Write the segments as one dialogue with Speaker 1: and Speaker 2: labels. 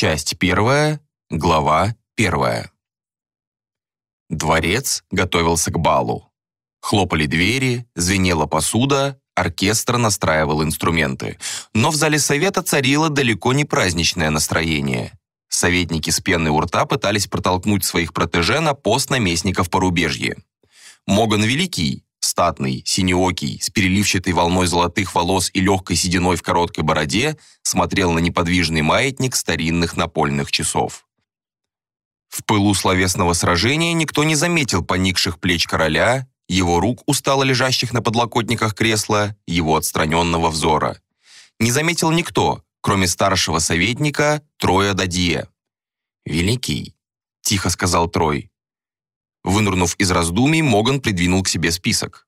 Speaker 1: Часть первая, глава первая. Дворец готовился к балу. Хлопали двери, звенела посуда, оркестр настраивал инструменты. Но в зале совета царило далеко не праздничное настроение. Советники с пеной у рта пытались протолкнуть своих протеже на пост наместников порубежья. Моган Великий, статный, синеокий, с переливчатой волной золотых волос и легкой сединой в короткой бороде, смотрел на неподвижный маятник старинных напольных часов. В пылу словесного сражения никто не заметил поникших плеч короля, его рук, устало лежащих на подлокотниках кресла, его отстраненного взора. Не заметил никто, кроме старшего советника Троя Дадье. «Великий», — тихо сказал Трой. Вынурнув из раздумий, Моган придвинул к себе список.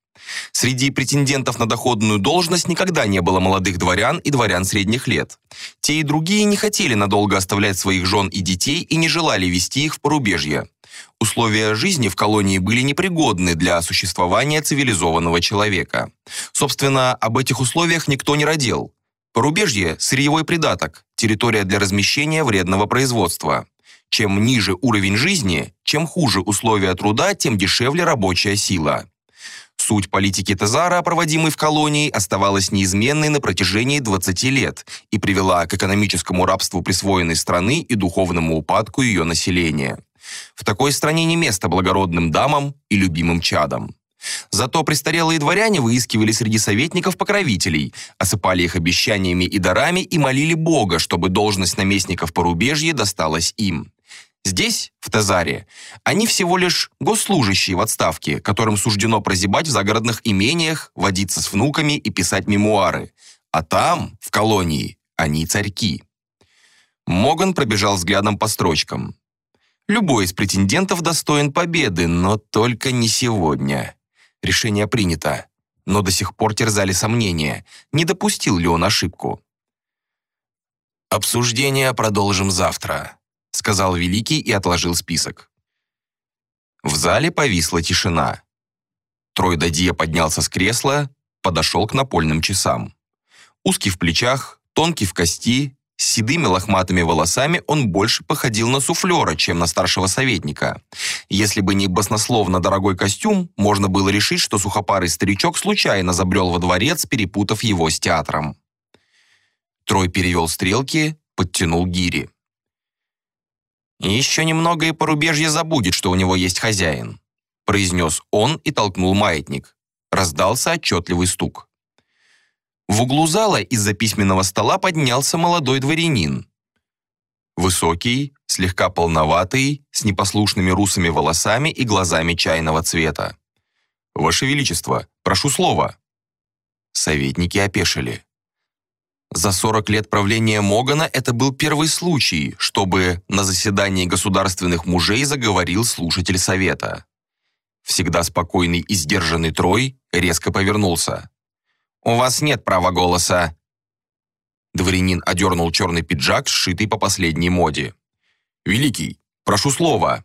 Speaker 1: Среди претендентов на доходную должность никогда не было молодых дворян и дворян средних лет. Те и другие не хотели надолго оставлять своих жен и детей и не желали вести их в порубежье. Условия жизни в колонии были непригодны для существования цивилизованного человека. Собственно, об этих условиях никто не родил. Порубежье – сырьевой придаток, территория для размещения вредного производства. Чем ниже уровень жизни, чем хуже условия труда, тем дешевле рабочая сила. Суть политики Тазара, проводимой в колонии, оставалась неизменной на протяжении 20 лет и привела к экономическому рабству присвоенной страны и духовному упадку ее населения. В такой стране не место благородным дамам и любимым чадам. Зато престарелые дворяне выискивали среди советников покровителей, осыпали их обещаниями и дарами и молили Бога, чтобы должность наместников порубежья досталась им. Здесь, в Тазаре, они всего лишь госслужащие в отставке, которым суждено прозябать в загородных имениях, водиться с внуками и писать мемуары. А там, в колонии, они царьки. Моган пробежал взглядом по строчкам. Любой из претендентов достоин победы, но только не сегодня. Решение принято, но до сих пор терзали сомнения, не допустил ли он ошибку. «Обсуждение продолжим завтра», — сказал Великий и отложил список. В зале повисла тишина. Трой Дадье поднялся с кресла, подошел к напольным часам. Узкий в плечах, тонкий в кости, с седыми лохматыми волосами он больше походил на суфлера, чем на старшего советника. Если бы не баснословно дорогой костюм, можно было решить, что сухопарый старичок случайно забрел во дворец, перепутав его с театром. Трой перевел стрелки, подтянул гири. «Еще немного и порубежье забудет, что у него есть хозяин», произнес он и толкнул маятник. Раздался отчетливый стук. В углу зала из-за письменного стола поднялся молодой дворянин. Высокий, слегка полноватый, с непослушными русыми волосами и глазами чайного цвета. «Ваше Величество, прошу слова». Советники опешили. За 40 лет правления Могана это был первый случай, чтобы на заседании государственных мужей заговорил слушатель совета. Всегда спокойный и сдержанный Трой резко повернулся. «У вас нет права голоса». Дворянин одернул черный пиджак, сшитый по последней моде. «Великий, прошу слова».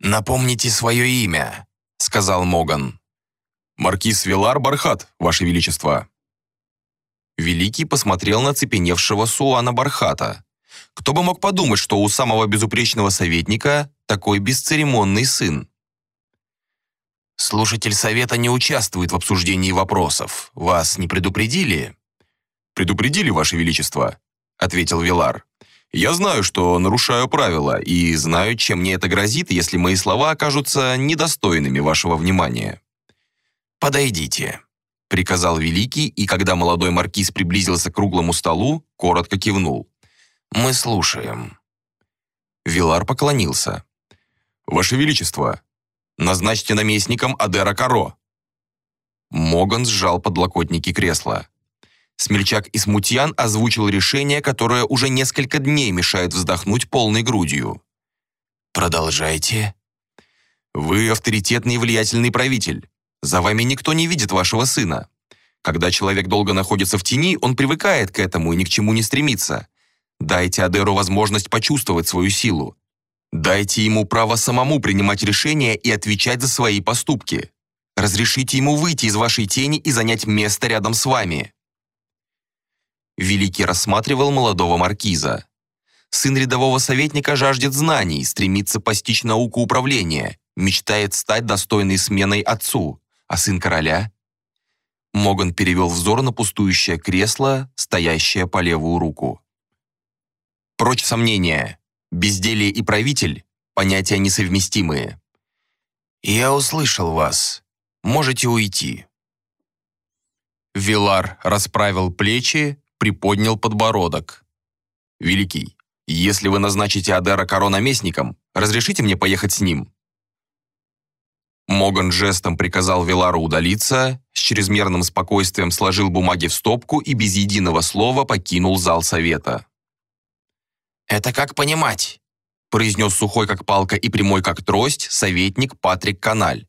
Speaker 1: «Напомните свое имя», — сказал Моган. «Маркиз Вилар Бархат, Ваше Величество». Великий посмотрел на цепеневшего Суана Бархата. Кто бы мог подумать, что у самого безупречного советника такой бесцеремонный сын. Слушатель совета не участвует в обсуждении вопросов. Вас не предупредили? Предупредили, Ваше Величество, ответил Вилар. Я знаю, что нарушаю правила, и знаю, чем мне это грозит, если мои слова окажутся недостойными вашего внимания. Подойдите, приказал Великий, и когда молодой маркиз приблизился к круглому столу, коротко кивнул. Мы слушаем. Вилар поклонился. Ваше Величество, Назначьте наместником Адера Каро». Моган сжал подлокотники кресла. Смельчак и Смутьян озвучил решение, которое уже несколько дней мешает вздохнуть полной грудью. «Продолжайте». «Вы авторитетный и влиятельный правитель. За вами никто не видит вашего сына. Когда человек долго находится в тени, он привыкает к этому и ни к чему не стремится. Дайте Адеру возможность почувствовать свою силу. Дайте ему право самому принимать решения и отвечать за свои поступки. Разрешите ему выйти из вашей тени и занять место рядом с вами. Великий рассматривал молодого маркиза. Сын рядового советника жаждет знаний, стремится постичь науку управления, мечтает стать достойной сменой отцу, а сын короля? Моган перевел взор на пустующее кресло, стоящее по левую руку. Прочь сомнения. Безделие и правитель – понятия несовместимые. «Я услышал вас. Можете уйти». Вилар расправил плечи, приподнял подбородок. «Великий, если вы назначите Адера Каро наместником, разрешите мне поехать с ним?» Моган жестом приказал Вилару удалиться, с чрезмерным спокойствием сложил бумаги в стопку и без единого слова покинул зал совета. «Это как понимать?» произнес сухой как палка и прямой как трость советник Патрик Каналь.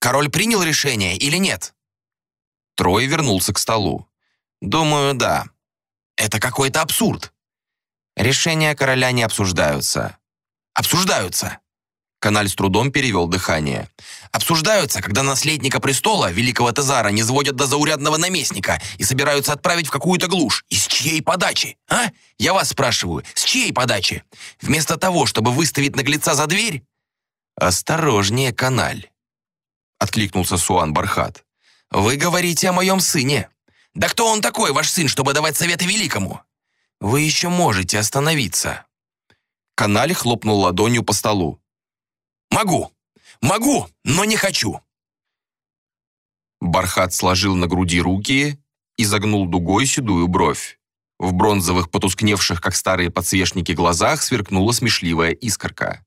Speaker 1: «Король принял решение или нет?» Трой вернулся к столу. «Думаю, да. Это какой-то абсурд. Решения короля не обсуждаются». «Обсуждаются!» Каналь с трудом перевел дыхание. «Обсуждаются, когда наследника престола, великого Тазара, не сводят до заурядного наместника и собираются отправить в какую-то глушь. И с чьей подачи? А? Я вас спрашиваю, с чьей подачи? Вместо того, чтобы выставить наглеца за дверь?» «Осторожнее, Каналь», — откликнулся Суан Бархат. «Вы говорите о моем сыне. Да кто он такой, ваш сын, чтобы давать советы великому? Вы еще можете остановиться». Каналь хлопнул ладонью по столу. Могу! Могу, но не хочу!» Бархат сложил на груди руки и загнул дугой седую бровь. В бронзовых, потускневших, как старые подсвечники, глазах сверкнула смешливая искорка.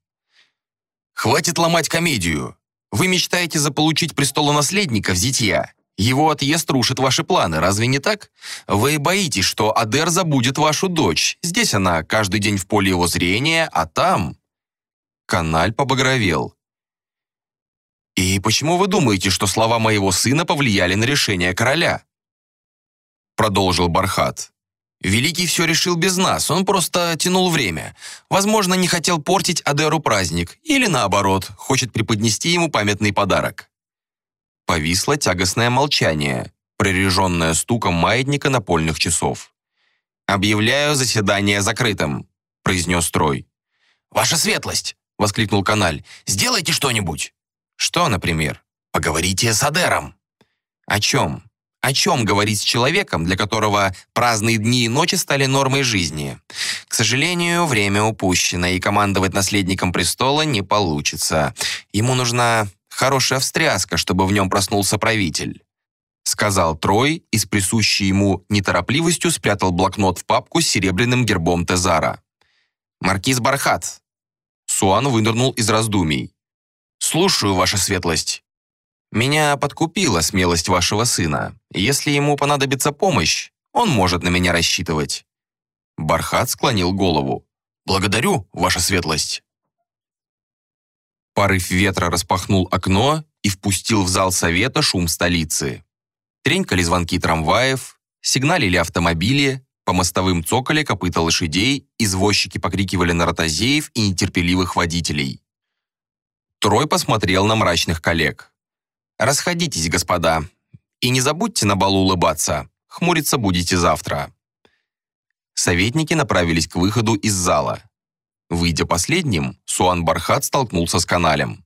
Speaker 1: «Хватит ломать комедию! Вы мечтаете заполучить престолонаследника в зитья. Его отъезд рушит ваши планы, разве не так? Вы боитесь, что Адер забудет вашу дочь. Здесь она каждый день в поле его зрения, а там...» Каналь побагровел. «И почему вы думаете, что слова моего сына повлияли на решение короля?» Продолжил Бархат. «Великий все решил без нас, он просто тянул время. Возможно, не хотел портить Адеру праздник, или наоборот, хочет преподнести ему памятный подарок». Повисло тягостное молчание, прореженное стуком маятника напольных часов. «Объявляю заседание закрытым», — произнес Трой. «Ваша светлость!» — воскликнул Каналь. «Сделайте что-нибудь!» «Что, например?» «Поговорите с Адером!» «О чем?» О чем говорить с человеком, для которого праздные дни и ночи стали нормой жизни? К сожалению, время упущено, и командовать наследником престола не получится. Ему нужна хорошая встряска, чтобы в нем проснулся правитель. Сказал Трой и с присущей ему неторопливостью спрятал блокнот в папку с серебряным гербом Тезара. «Маркиз Бархат, Суан вынырнул из раздумий. «Слушаю, ваша светлость. Меня подкупила смелость вашего сына. Если ему понадобится помощь, он может на меня рассчитывать». Бархат склонил голову. «Благодарю, ваша светлость». Порыв ветра распахнул окно и впустил в зал совета шум столицы. Тренькали звонки трамваев, сигналили автомобили, по мостовым цоколе копыта лошадей, извозчики покрикивали на ротозеев и нетерпеливых водителей. Трой посмотрел на мрачных коллег. «Расходитесь, господа, и не забудьте на балу улыбаться, хмуриться будете завтра». Советники направились к выходу из зала. Выйдя последним, Суан Бархат столкнулся с каналем.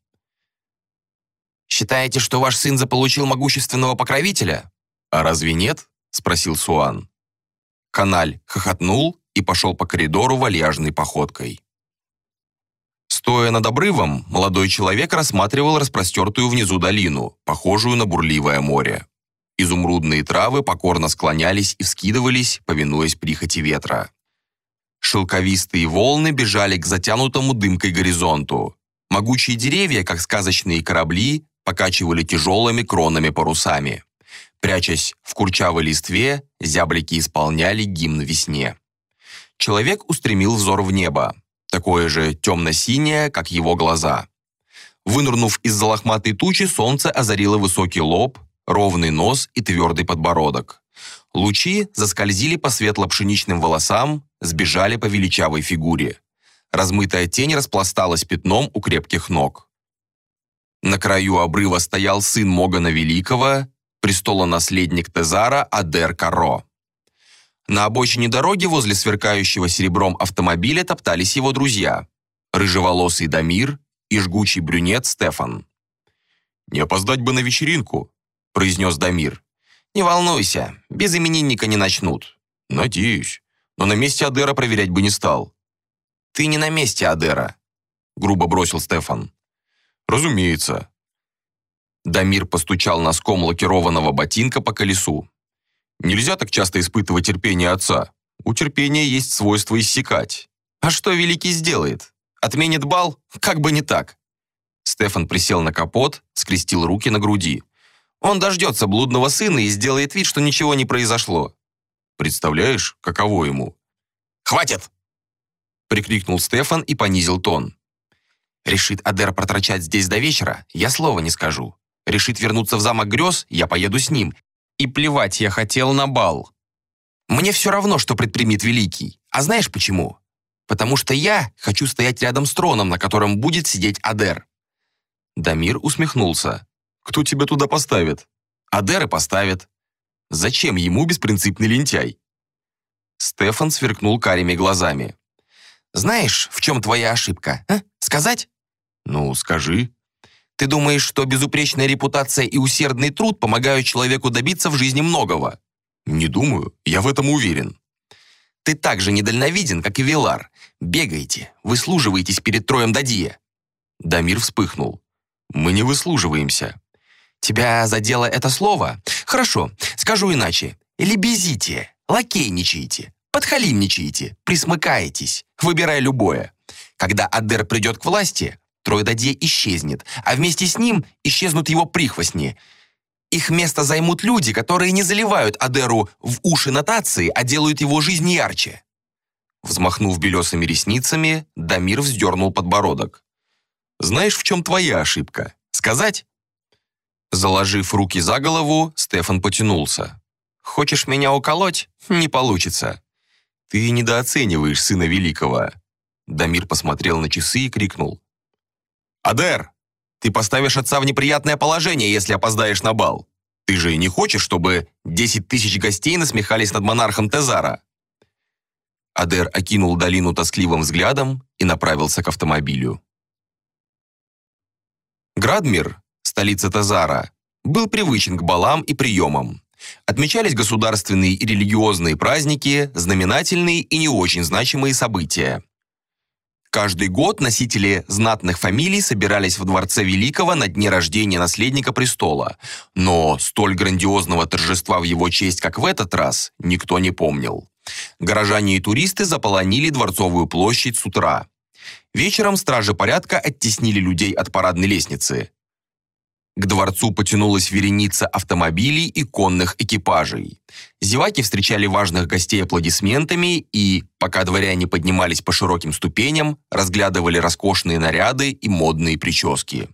Speaker 1: «Считаете, что ваш сын заполучил могущественного покровителя?» «А разве нет?» — спросил Суан. Каналь хохотнул и пошел по коридору вальяжной походкой. Стоя над обрывом, молодой человек рассматривал распростертую внизу долину, похожую на бурливое море. Изумрудные травы покорно склонялись и вскидывались, повинуясь прихоти ветра. Шелковистые волны бежали к затянутому дымкой горизонту. Могучие деревья, как сказочные корабли, покачивали тяжелыми кронами парусами. Прячась в курчавой листве, зяблики исполняли гимн весне. Человек устремил взор в небо, такое же темно-синее, как его глаза. Вынырнув из-за лохматой тучи, солнце озарило высокий лоб, ровный нос и твердый подбородок. Лучи заскользили по светло-пшеничным волосам, сбежали по величавой фигуре. Размытая тень распласталась пятном у крепких ног. На краю обрыва стоял сын Могана Великого, престолонаследник Тезара Адер Каро. На обочине дороги возле сверкающего серебром автомобиля топтались его друзья. Рыжеволосый Дамир и жгучий брюнет Стефан. «Не опоздать бы на вечеринку», — произнес Дамир. «Не волнуйся, без именинника не начнут». «Надеюсь, но на месте Адера проверять бы не стал». «Ты не на месте Адера», — грубо бросил Стефан. «Разумеется». Дамир постучал носком лакированного ботинка по колесу. «Нельзя так часто испытывать терпение отца. У терпения есть свойство иссякать. А что Великий сделает? Отменит бал? Как бы не так». Стефан присел на капот, скрестил руки на груди. Он дождется блудного сына и сделает вид, что ничего не произошло. Представляешь, каково ему? «Хватит!» прикрикнул Стефан и понизил тон. «Решит Адер проторчать здесь до вечера, я слова не скажу. Решит вернуться в замок грез, я поеду с ним. И плевать я хотел на бал. Мне все равно, что предпримет Великий. А знаешь почему? Потому что я хочу стоять рядом с троном, на котором будет сидеть Адер». Дамир усмехнулся. «Кто тебя туда поставит?» «Адер и поставит». «Зачем ему беспринципный лентяй?» Стефан сверкнул карими глазами. Знаешь, в чем твоя ошибка? А? Сказать? Ну, скажи. Ты думаешь, что безупречная репутация и усердный труд помогают человеку добиться в жизни многого? Не думаю, я в этом уверен. Ты так же недальновиден, как и Вилар. Бегаете, выслуживаетесь перед троем Дадия. Дамир вспыхнул. Мы не выслуживаемся. Тебя задело это слово? Хорошо, скажу иначе. Лебезите, лакейничаете, подхалимничаете, присмыкаетесь, выбирай любое. Когда Адер придет к власти, Тройдадье исчезнет, а вместе с ним исчезнут его прихвостни. Их место займут люди, которые не заливают Адеру в уши нотации, а делают его жизнь ярче. Взмахнув белесыми ресницами, Дамир вздернул подбородок. «Знаешь, в чем твоя ошибка? Сказать?» Заложив руки за голову, Стефан потянулся. «Хочешь меня уколоть? Не получится. «Ты недооцениваешь сына великого!» Дамир посмотрел на часы и крикнул. «Адер, ты поставишь отца в неприятное положение, если опоздаешь на бал. Ты же не хочешь, чтобы десять тысяч гостей насмехались над монархом Тезара?» Адер окинул долину тоскливым взглядом и направился к автомобилю. Градмир, столица Тезара, был привычен к балам и приемам. Отмечались государственные и религиозные праздники, знаменательные и не очень значимые события. Каждый год носители знатных фамилий собирались в Дворце Великого на дне рождения наследника престола, но столь грандиозного торжества в его честь, как в этот раз, никто не помнил. Горожане и туристы заполонили Дворцовую площадь с утра. Вечером стражи порядка оттеснили людей от парадной лестницы. К дворцу потянулась вереница автомобилей и конных экипажей. Зеваки встречали важных гостей аплодисментами и, пока дворяне поднимались по широким ступеням, разглядывали роскошные наряды и модные прически.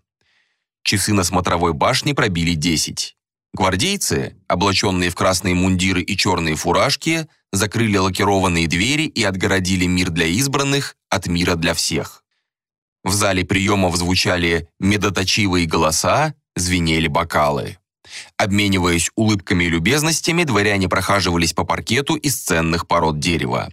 Speaker 1: Часы на смотровой башне пробили десять. Гвардейцы, облаченные в красные мундиры и черные фуражки, закрыли лакированные двери и отгородили мир для избранных от мира для всех. В зале приемов звучали медоточивые голоса, звенели бокалы. Обмениваясь улыбками и любезностями, дворяне прохаживались по паркету из ценных пород дерева.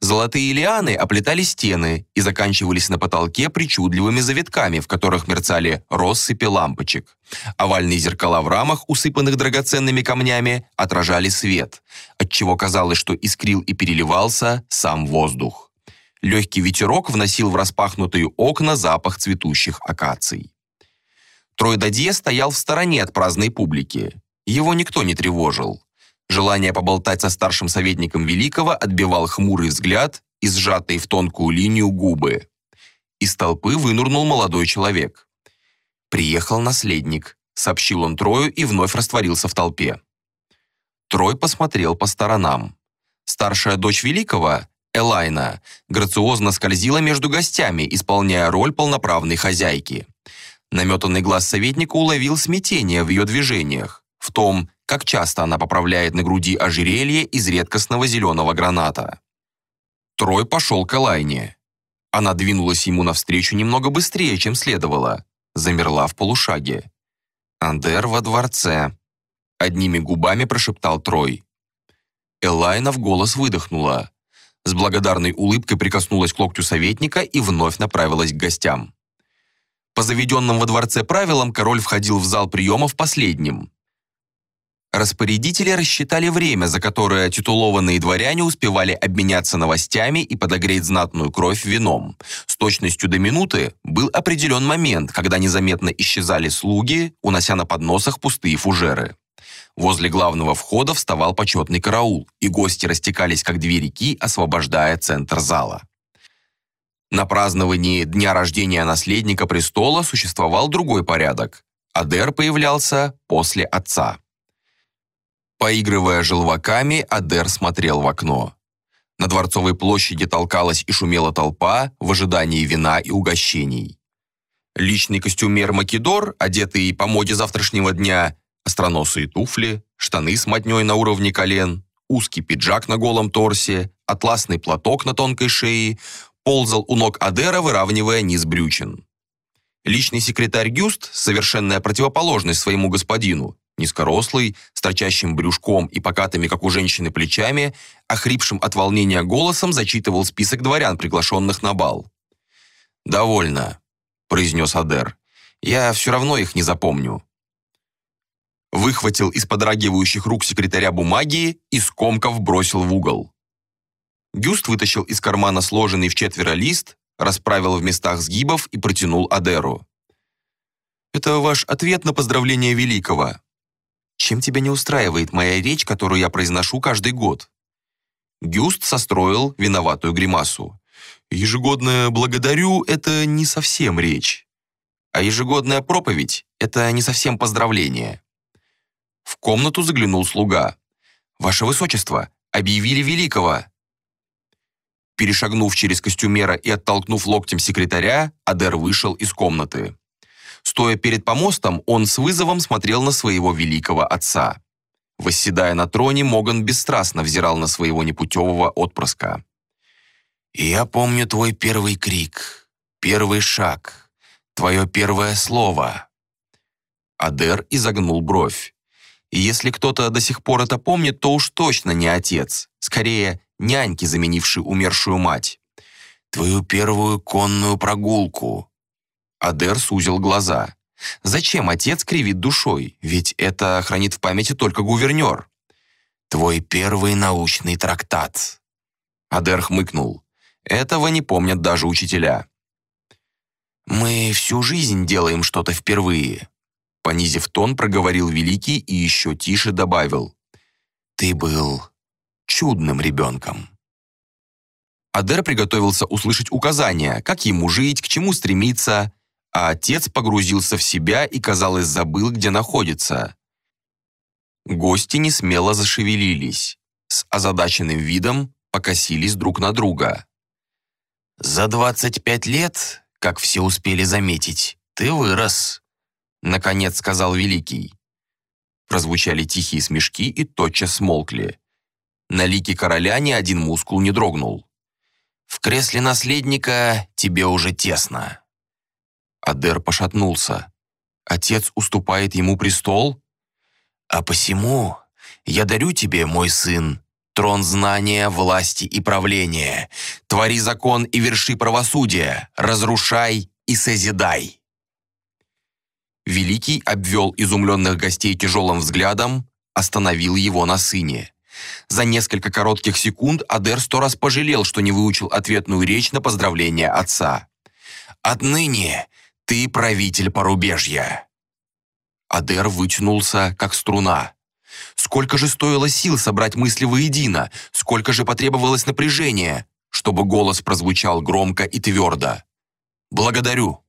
Speaker 1: Золотые лианы оплетали стены и заканчивались на потолке причудливыми завитками, в которых мерцали россыпи лампочек. Овальные зеркала в рамах, усыпанных драгоценными камнями, отражали свет, отчего казалось, что искрил и переливался сам воздух. Легкий ветерок вносил в распахнутые окна запах цветущих акаций. Трой стоял в стороне от праздной публики. Его никто не тревожил. Желание поболтать со старшим советником Великого отбивал хмурый взгляд и сжатые в тонкую линию губы. Из толпы вынурнул молодой человек. «Приехал наследник», — сообщил он Трою и вновь растворился в толпе. Трой посмотрел по сторонам. Старшая дочь Великого, Элайна, грациозно скользила между гостями, исполняя роль полноправной хозяйки. Наметанный глаз советника уловил смятение в ее движениях, в том, как часто она поправляет на груди ожерелье из редкостного зеленого граната. Трой пошел к Элайне. Она двинулась ему навстречу немного быстрее, чем следовало, замерла в полушаге. «Андер во дворце», — одними губами прошептал Трой. Элайна в голос выдохнула. С благодарной улыбкой прикоснулась к локтю советника и вновь направилась к гостям. По заведенным во дворце правилам король входил в зал приемов последним. Распорядители рассчитали время, за которое титулованные дворяне успевали обменяться новостями и подогреть знатную кровь вином. С точностью до минуты был определен момент, когда незаметно исчезали слуги, унося на подносах пустые фужеры. Возле главного входа вставал почетный караул, и гости растекались, как две реки, освобождая центр зала. На праздновании дня рождения наследника престола существовал другой порядок. Адер появлялся после отца. Поигрывая желваками, Адер смотрел в окно. На Дворцовой площади толкалась и шумела толпа в ожидании вина и угощений. Личный костюмер Макидор, одетый по моде завтрашнего дня, остроносые туфли, штаны с мотней на уровне колен, узкий пиджак на голом торсе, атласный платок на тонкой шее, ползал у ног Адера, выравнивая низ брючин. Личный секретарь Гюст, совершенная противоположность своему господину, Низкорослый, с торчащим брюшком и покатыми, как у женщины, плечами, охрипшим от волнения голосом зачитывал список дворян, приглашенных на бал. «Довольно», — произнес Адер. «Я все равно их не запомню». Выхватил из подрагивающих рук секретаря бумаги и скомков бросил в угол. Гюст вытащил из кармана сложенный в четверо лист, расправил в местах сгибов и протянул Адеру. «Это ваш ответ на поздравление Великого», чем тебя не устраивает моя речь, которую я произношу каждый год?» Гюст состроил виноватую гримасу. «Ежегодное «благодарю» — это не совсем речь. А ежегодная проповедь — это не совсем поздравление». В комнату заглянул слуга. «Ваше Высочество, объявили великого!» Перешагнув через костюмера и оттолкнув локтем секретаря, Адер вышел из комнаты. Стоя перед помостом, он с вызовом смотрел на своего великого отца. Восседая на троне, Моган бесстрастно взирал на своего непутевого отпрыска. «Я помню твой первый крик, первый шаг, твое первое слово». Адер изогнул бровь. Если кто-то до сих пор это помнит, то уж точно не отец. Скорее, няньки, заменившие умершую мать. «Твою первую конную прогулку, Адер сузил глаза. «Зачем отец кривит душой? Ведь это хранит в памяти только гувернер». «Твой первый научный трактат». Адер хмыкнул. «Этого не помнят даже учителя». «Мы всю жизнь делаем что-то впервые», понизив тон, проговорил Великий и еще тише добавил. «Ты был чудным ребенком». Адер приготовился услышать указания, как ему жить, к чему стремиться, а отец погрузился в себя и, казалось, забыл, где находится. Гости не смело зашевелились, с озадаченным видом покосились друг на друга. «За двадцать пять лет, как все успели заметить, ты вырос», — наконец сказал Великий. Прозвучали тихие смешки и тотчас смолкли. На лике короля ни один мускул не дрогнул. «В кресле наследника тебе уже тесно». Адер пошатнулся. Отец уступает ему престол? А посему я дарю тебе, мой сын, трон знания, власти и правления. Твори закон и верши правосудие, разрушай и созидай. Великий обвел изумленных гостей тяжелым взглядом, остановил его на сыне. За несколько коротких секунд Адер сто раз пожалел, что не выучил ответную речь на поздравление отца. «Отныне ты правитель порубежья!» Адер вытянулся, как струна. Сколько же стоило сил собрать мысли воедино, сколько же потребовалось напряжения, чтобы голос прозвучал громко и твердо. «Благодарю!»